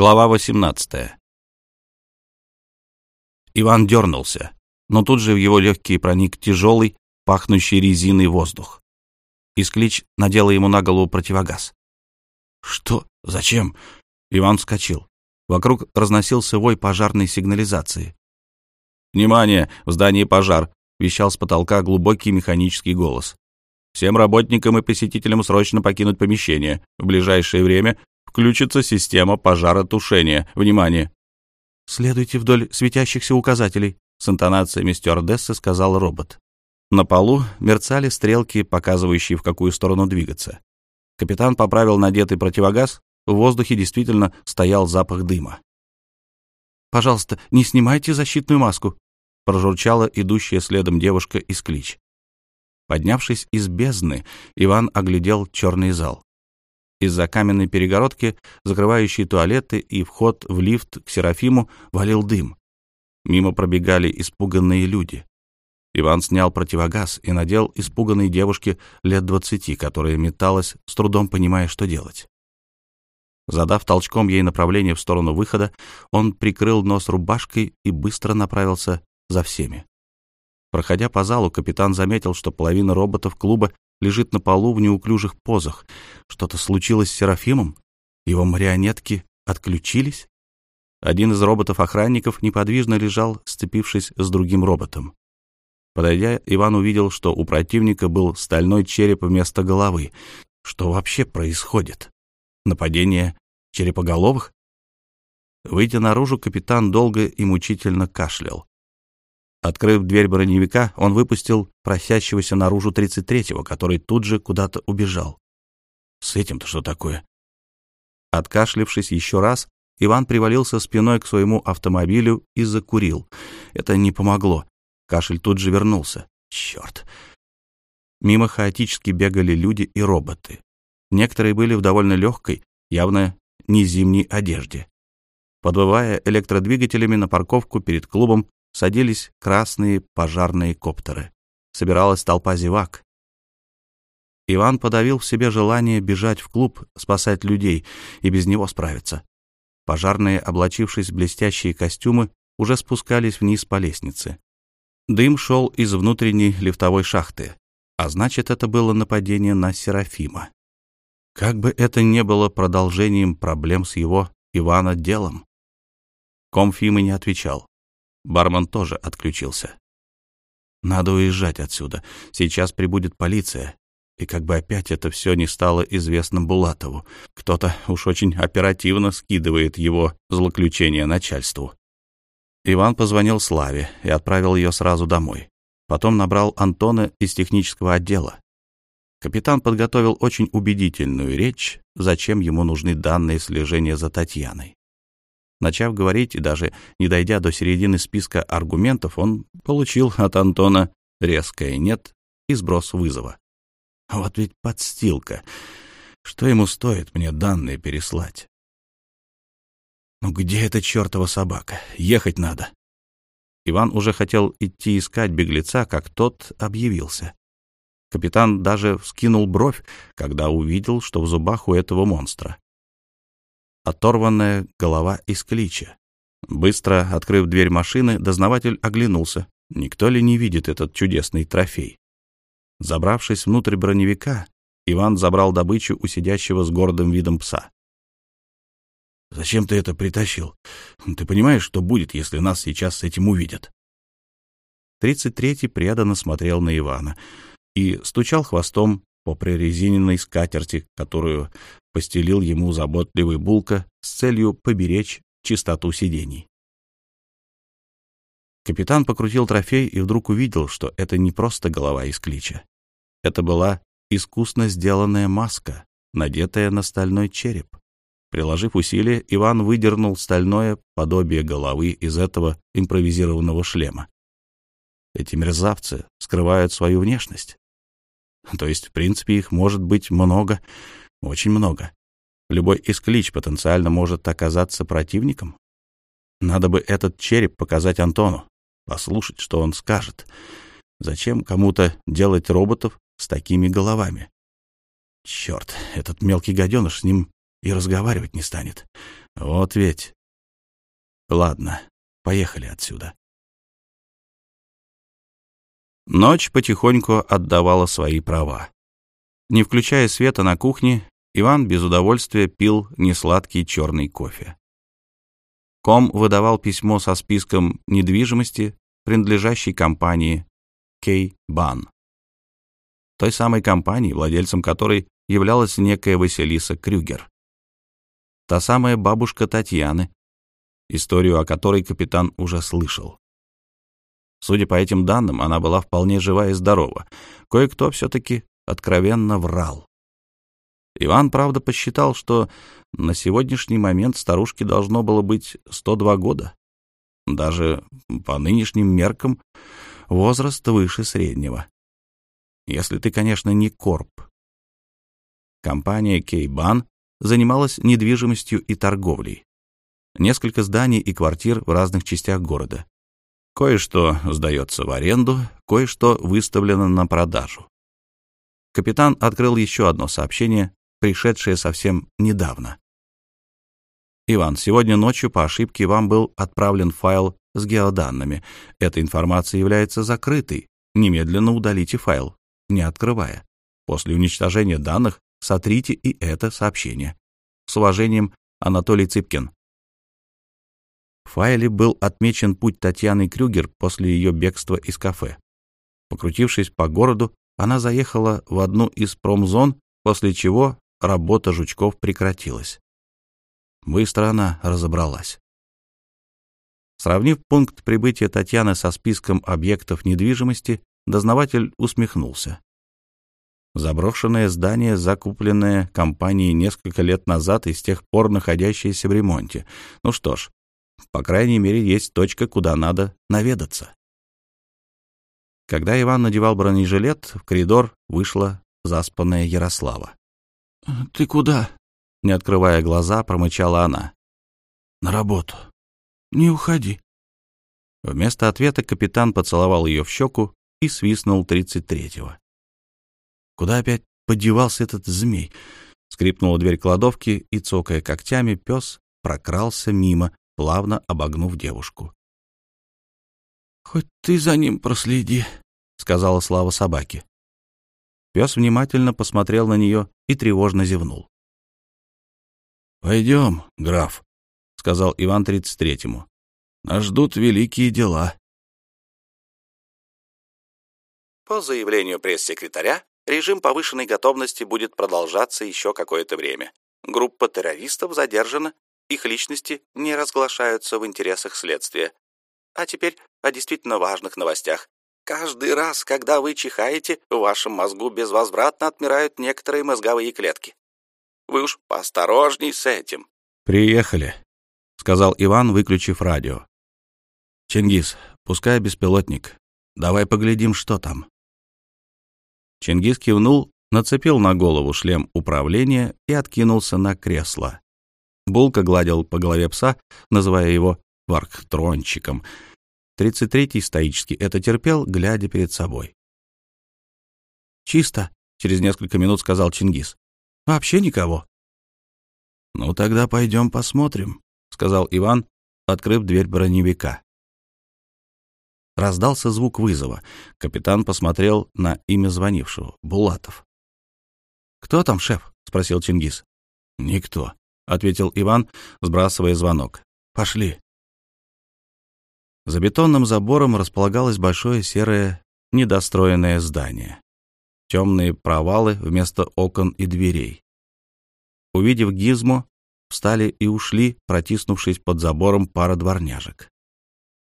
Глава 18. Иван дернулся, но тут же в его легкие проник тяжелый, пахнущий резиной воздух. Исклич надела ему на голову противогаз. «Что? Зачем?» Иван вскочил. Вокруг разносился вой пожарной сигнализации. «Внимание! В здании пожар!» — вещал с потолка глубокий механический голос. «Всем работникам и посетителям срочно покинуть помещение. В ближайшее время включится система пожаротушения. Внимание!» «Следуйте вдоль светящихся указателей», — с интонациями стюардессы сказал робот. На полу мерцали стрелки, показывающие, в какую сторону двигаться. Капитан поправил надетый противогаз, в воздухе действительно стоял запах дыма. «Пожалуйста, не снимайте защитную маску», — прожурчала идущая следом девушка из клич. Поднявшись из бездны, Иван оглядел черный зал. Из-за каменной перегородки, закрывающей туалеты и вход в лифт к Серафиму, валил дым. Мимо пробегали испуганные люди. Иван снял противогаз и надел испуганной девушке лет двадцати, которая металась, с трудом понимая, что делать. Задав толчком ей направление в сторону выхода, он прикрыл нос рубашкой и быстро направился за всеми. Проходя по залу, капитан заметил, что половина роботов клуба лежит на полу в неуклюжих позах. Что-то случилось с Серафимом? Его марионетки отключились? Один из роботов-охранников неподвижно лежал, сцепившись с другим роботом. Подойдя, Иван увидел, что у противника был стальной череп вместо головы. Что вообще происходит? Нападение черепоголовых? Выйдя наружу, капитан долго и мучительно кашлял. Открыв дверь броневика, он выпустил просящегося наружу 33-го, который тут же куда-то убежал. С этим-то что такое? Откашлившись еще раз, Иван привалился спиной к своему автомобилю и закурил. Это не помогло. Кашель тут же вернулся. Черт. Мимо хаотически бегали люди и роботы. Некоторые были в довольно легкой, явно не зимней одежде. Подвывая электродвигателями на парковку перед клубом, садились красные пожарные коптеры. Собиралась толпа зевак. Иван подавил в себе желание бежать в клуб, спасать людей, и без него справиться. Пожарные, облачившись в блестящие костюмы, уже спускались вниз по лестнице. Дым шел из внутренней лифтовой шахты, а значит, это было нападение на Серафима. Как бы это ни было продолжением проблем с его, Ивана, делом. Комфима не отвечал. Бармен тоже отключился. Надо уезжать отсюда. Сейчас прибудет полиция. И как бы опять это все не стало известным Булатову. Кто-то уж очень оперативно скидывает его злоключение начальству. Иван позвонил Славе и отправил ее сразу домой. Потом набрал Антона из технического отдела. Капитан подготовил очень убедительную речь, зачем ему нужны данные слежения за Татьяной. Начав говорить и даже не дойдя до середины списка аргументов, он получил от Антона резкое «нет» и сброс вызова. Вот ведь подстилка. Что ему стоит мне данные переслать? Ну где эта чертова собака? Ехать надо. Иван уже хотел идти искать беглеца, как тот объявился. Капитан даже вскинул бровь, когда увидел, что в зубах у этого монстра оторванная голова из клича. Быстро открыв дверь машины, дознаватель оглянулся. Никто ли не видит этот чудесный трофей? Забравшись внутрь броневика, Иван забрал добычу у сидящего с гордым видом пса. «Зачем ты это притащил? Ты понимаешь, что будет, если нас сейчас с этим увидят?» Тридцать третий преданно смотрел на Ивана и стучал хвостом по прорезиненной скатерти, которую постелил ему заботливый Булка с целью поберечь чистоту сидений. Капитан покрутил трофей и вдруг увидел, что это не просто голова из клича. Это была искусно сделанная маска, надетая на стальной череп. Приложив усилие, Иван выдернул стальное подобие головы из этого импровизированного шлема. Эти мерзавцы скрывают свою внешность. То есть, в принципе, их может быть много, очень много. Любой исклич потенциально может оказаться противником. Надо бы этот череп показать Антону, послушать, что он скажет. Зачем кому-то делать роботов с такими головами? Черт, этот мелкий гаденыш с ним и разговаривать не станет. Вот ведь. Ладно, поехали отсюда. Ночь потихоньку отдавала свои права. Не включая света на кухне, Иван без удовольствия пил несладкий черный кофе. Ком выдавал письмо со списком недвижимости, принадлежащей компании Кей-Бан. Той самой компании, владельцем которой являлась некая Василиса Крюгер. Та самая бабушка Татьяны, историю о которой капитан уже слышал. Судя по этим данным, она была вполне жива и здорова. Кое-кто все-таки откровенно врал. Иван, правда, посчитал, что на сегодняшний момент старушке должно быть 102 года. Даже по нынешним меркам возраст выше среднего. Если ты, конечно, не корп. Компания Кейбан занималась недвижимостью и торговлей. Несколько зданий и квартир в разных частях города. Кое-что сдается в аренду, кое-что выставлено на продажу. Капитан открыл еще одно сообщение, пришедшее совсем недавно. «Иван, сегодня ночью по ошибке вам был отправлен файл с геоданными. Эта информация является закрытой. Немедленно удалите файл, не открывая. После уничтожения данных сотрите и это сообщение. С уважением, Анатолий Цыпкин». В файле был отмечен путь Татьяны Крюгер после ее бегства из кафе. Покрутившись по городу, она заехала в одну из промзон, после чего работа жучков прекратилась. Быстро она разобралась. Сравнив пункт прибытия Татьяны со списком объектов недвижимости, дознаватель усмехнулся. Заброшенное здание, закупленное компанией несколько лет назад и с тех пор находящееся в ремонте. Ну что ж, по крайней мере, есть точка, куда надо наведаться. Когда Иван надевал бронежилет, в коридор вышла заспанная Ярослава. «Ты куда?» — не открывая глаза, промычала она. «На работу. Не уходи». Вместо ответа капитан поцеловал ее в щеку и свистнул тридцать третьего. Куда опять подевался этот змей? Скрипнула дверь кладовки, и, цокая когтями, пес прокрался мимо, плавно обогнув девушку. «Хоть ты за ним проследи», — сказала Слава собаке. Пес внимательно посмотрел на нее и тревожно зевнул. «Пойдем, граф», — сказал Иван тридцать третьему. «Нас ждут великие дела». По заявлению пресс-секретаря, режим повышенной готовности будет продолжаться еще какое-то время. Группа террористов задержана, их личности не разглашаются в интересах следствия. А теперь о действительно важных новостях. Каждый раз, когда вы чихаете, в вашем мозгу безвозвратно отмирают некоторые мозговые клетки. Вы уж поосторожней с этим. «Приехали», — сказал Иван, выключив радио. «Чингис, пускай беспилотник. Давай поглядим, что там». Чингис кивнул, нацепил на голову шлем управления и откинулся на кресло. Булка гладил по голове пса, называя его варктрончиком. Тридцать третий стоически это терпел, глядя перед собой. «Чисто», — через несколько минут сказал Чингис. «Вообще никого». «Ну, тогда пойдем посмотрим», — сказал Иван, открыв дверь броневика. Раздался звук вызова. Капитан посмотрел на имя звонившего — Булатов. «Кто там, шеф?» — спросил Чингис. «Никто», — ответил Иван, сбрасывая звонок. «Пошли». За бетонным забором располагалось большое серое недостроенное здание. Темные провалы вместо окон и дверей. Увидев гизму, встали и ушли, протиснувшись под забором пара дворняжек.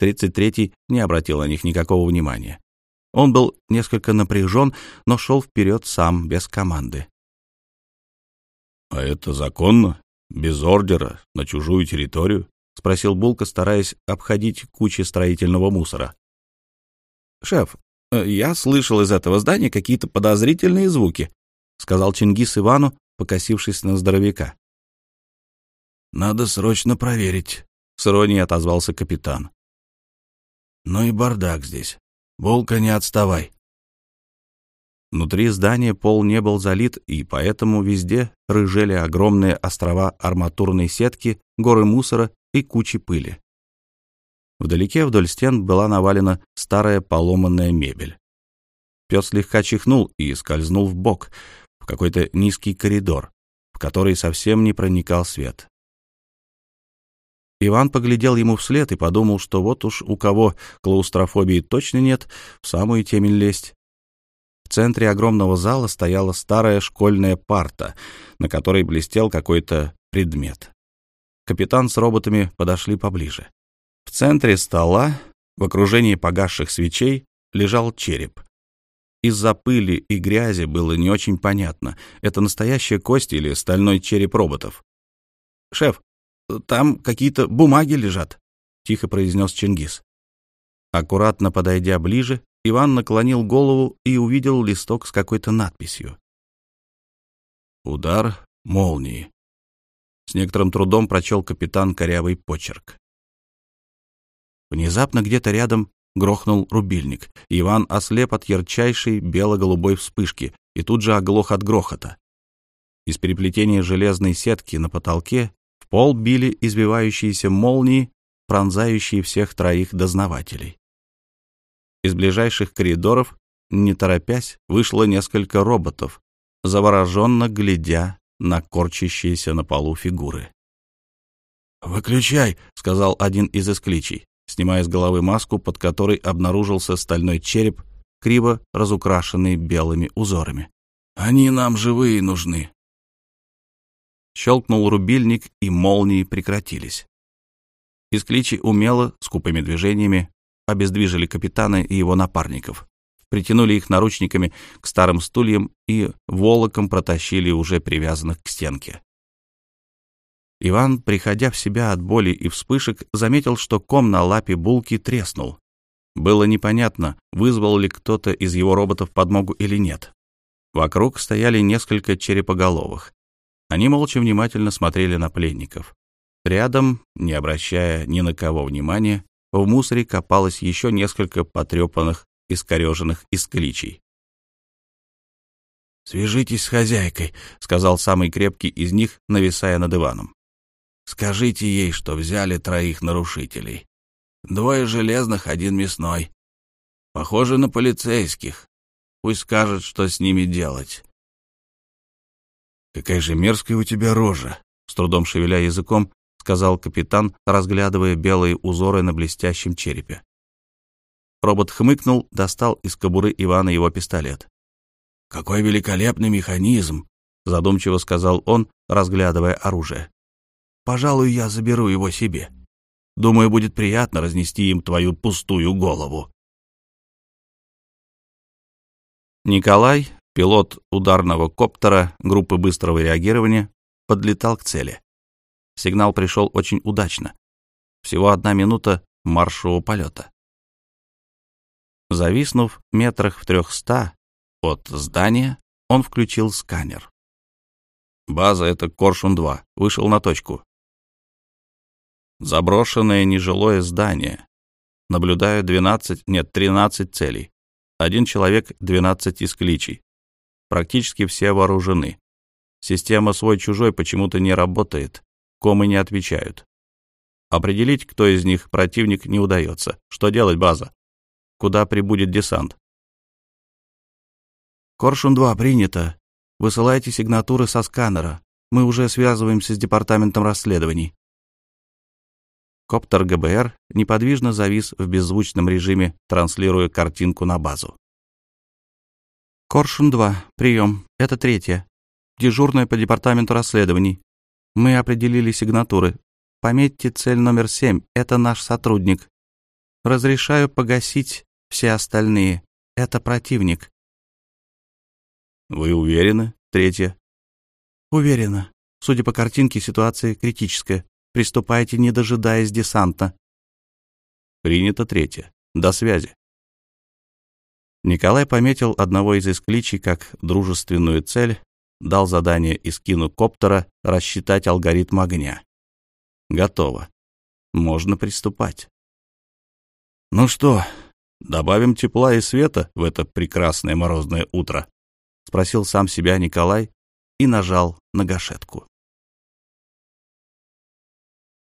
33-й не обратил на них никакого внимания. Он был несколько напряжен, но шел вперед сам, без команды. — А это законно? Без ордера, на чужую территорию? — спросил Булка, стараясь обходить кучи строительного мусора. — Шеф, я слышал из этого здания какие-то подозрительные звуки, — сказал Чингис Ивану, покосившись на здоровяка. — Надо срочно проверить, — с иронией отозвался капитан. Ну и бардак здесь. Булка, не отставай. Внутри здания пол не был залит, и поэтому везде рыжели огромные острова арматурной сетки, горы мусора и кучи пыли. Вдалеке вдоль стен была навалена старая поломанная мебель. Пес слегка чихнул и скользнул в бок в какой-то низкий коридор, в который совсем не проникал свет. Иван поглядел ему вслед и подумал, что вот уж у кого клаустрофобии точно нет, в самую темень лезть. В центре огромного зала стояла старая школьная парта, на которой блестел какой-то предмет. Капитан с роботами подошли поближе. В центре стола, в окружении погасших свечей, лежал череп. Из-за пыли и грязи было не очень понятно, это настоящая кость или стальной череп роботов. «Шеф, там какие-то бумаги лежат», — тихо произнес Чингис. Аккуратно подойдя ближе, Иван наклонил голову и увидел листок с какой-то надписью. «Удар молнии». С некоторым трудом прочел капитан корявый почерк. Внезапно где-то рядом грохнул рубильник. Иван ослеп от ярчайшей бело-голубой вспышки и тут же оглох от грохота. Из переплетения железной сетки на потолке пол били избивающиеся молнии, пронзающие всех троих дознавателей. Из ближайших коридоров, не торопясь, вышло несколько роботов, завороженно глядя на корчащиеся на полу фигуры. «Выключай», — сказал один из искличей, снимая с головы маску, под которой обнаружился стальной череп, криво разукрашенный белыми узорами. «Они нам живые нужны». Щелкнул рубильник, и молнии прекратились. Искличи умело, скупыми движениями, обездвижили капитана и его напарников, притянули их наручниками к старым стульям и волоком протащили уже привязанных к стенке. Иван, приходя в себя от боли и вспышек, заметил, что ком на лапе булки треснул. Было непонятно, вызвал ли кто-то из его роботов подмогу или нет. Вокруг стояли несколько черепоголовых. Они молча внимательно смотрели на пленников. Рядом, не обращая ни на кого внимания, в мусоре копалось еще несколько потрепанных, искореженных искличей. «Свяжитесь с хозяйкой», — сказал самый крепкий из них, нависая над Иваном. «Скажите ей, что взяли троих нарушителей. Двое железных, один мясной. Похоже на полицейских. Пусть скажет, что с ними делать. «Какая же мерзкая у тебя рожа!» С трудом шевеля языком, сказал капитан, разглядывая белые узоры на блестящем черепе. Робот хмыкнул, достал из кобуры Ивана его пистолет. «Какой великолепный механизм!» — задумчиво сказал он, разглядывая оружие. «Пожалуй, я заберу его себе. Думаю, будет приятно разнести им твою пустую голову». Николай Пилот ударного коптера группы быстрого реагирования подлетал к цели. Сигнал пришел очень удачно. Всего одна минута маршевого полета. Зависнув метрах в трехста от здания, он включил сканер. База — это Коршун-2. Вышел на точку. Заброшенное нежилое здание. Наблюдаю 12, нет, 13 целей. Один человек, 12 искличий. Практически все вооружены. Система свой-чужой почему-то не работает, комы не отвечают. Определить, кто из них противник, не удается. Что делать, база? Куда прибудет десант? «Коршун-2, принято. Высылайте сигнатуры со сканера. Мы уже связываемся с департаментом расследований». Коптер ГБР неподвижно завис в беззвучном режиме, транслируя картинку на базу. «Коршун-2. Прием. Это третья. Дежурная по департаменту расследований. Мы определили сигнатуры. Пометьте цель номер семь. Это наш сотрудник. Разрешаю погасить все остальные. Это противник». «Вы уверены?» Третья. «Уверена. Судя по картинке, ситуация критическая. Приступайте, не дожидаясь десанта». «Принято третья. До связи». Николай пометил одного из искличей как дружественную цель, дал задание Искину коптера рассчитать алгоритм огня. Готово. Можно приступать. Ну что, добавим тепла и света в это прекрасное морозное утро? спросил сам себя Николай и нажал на гашетку.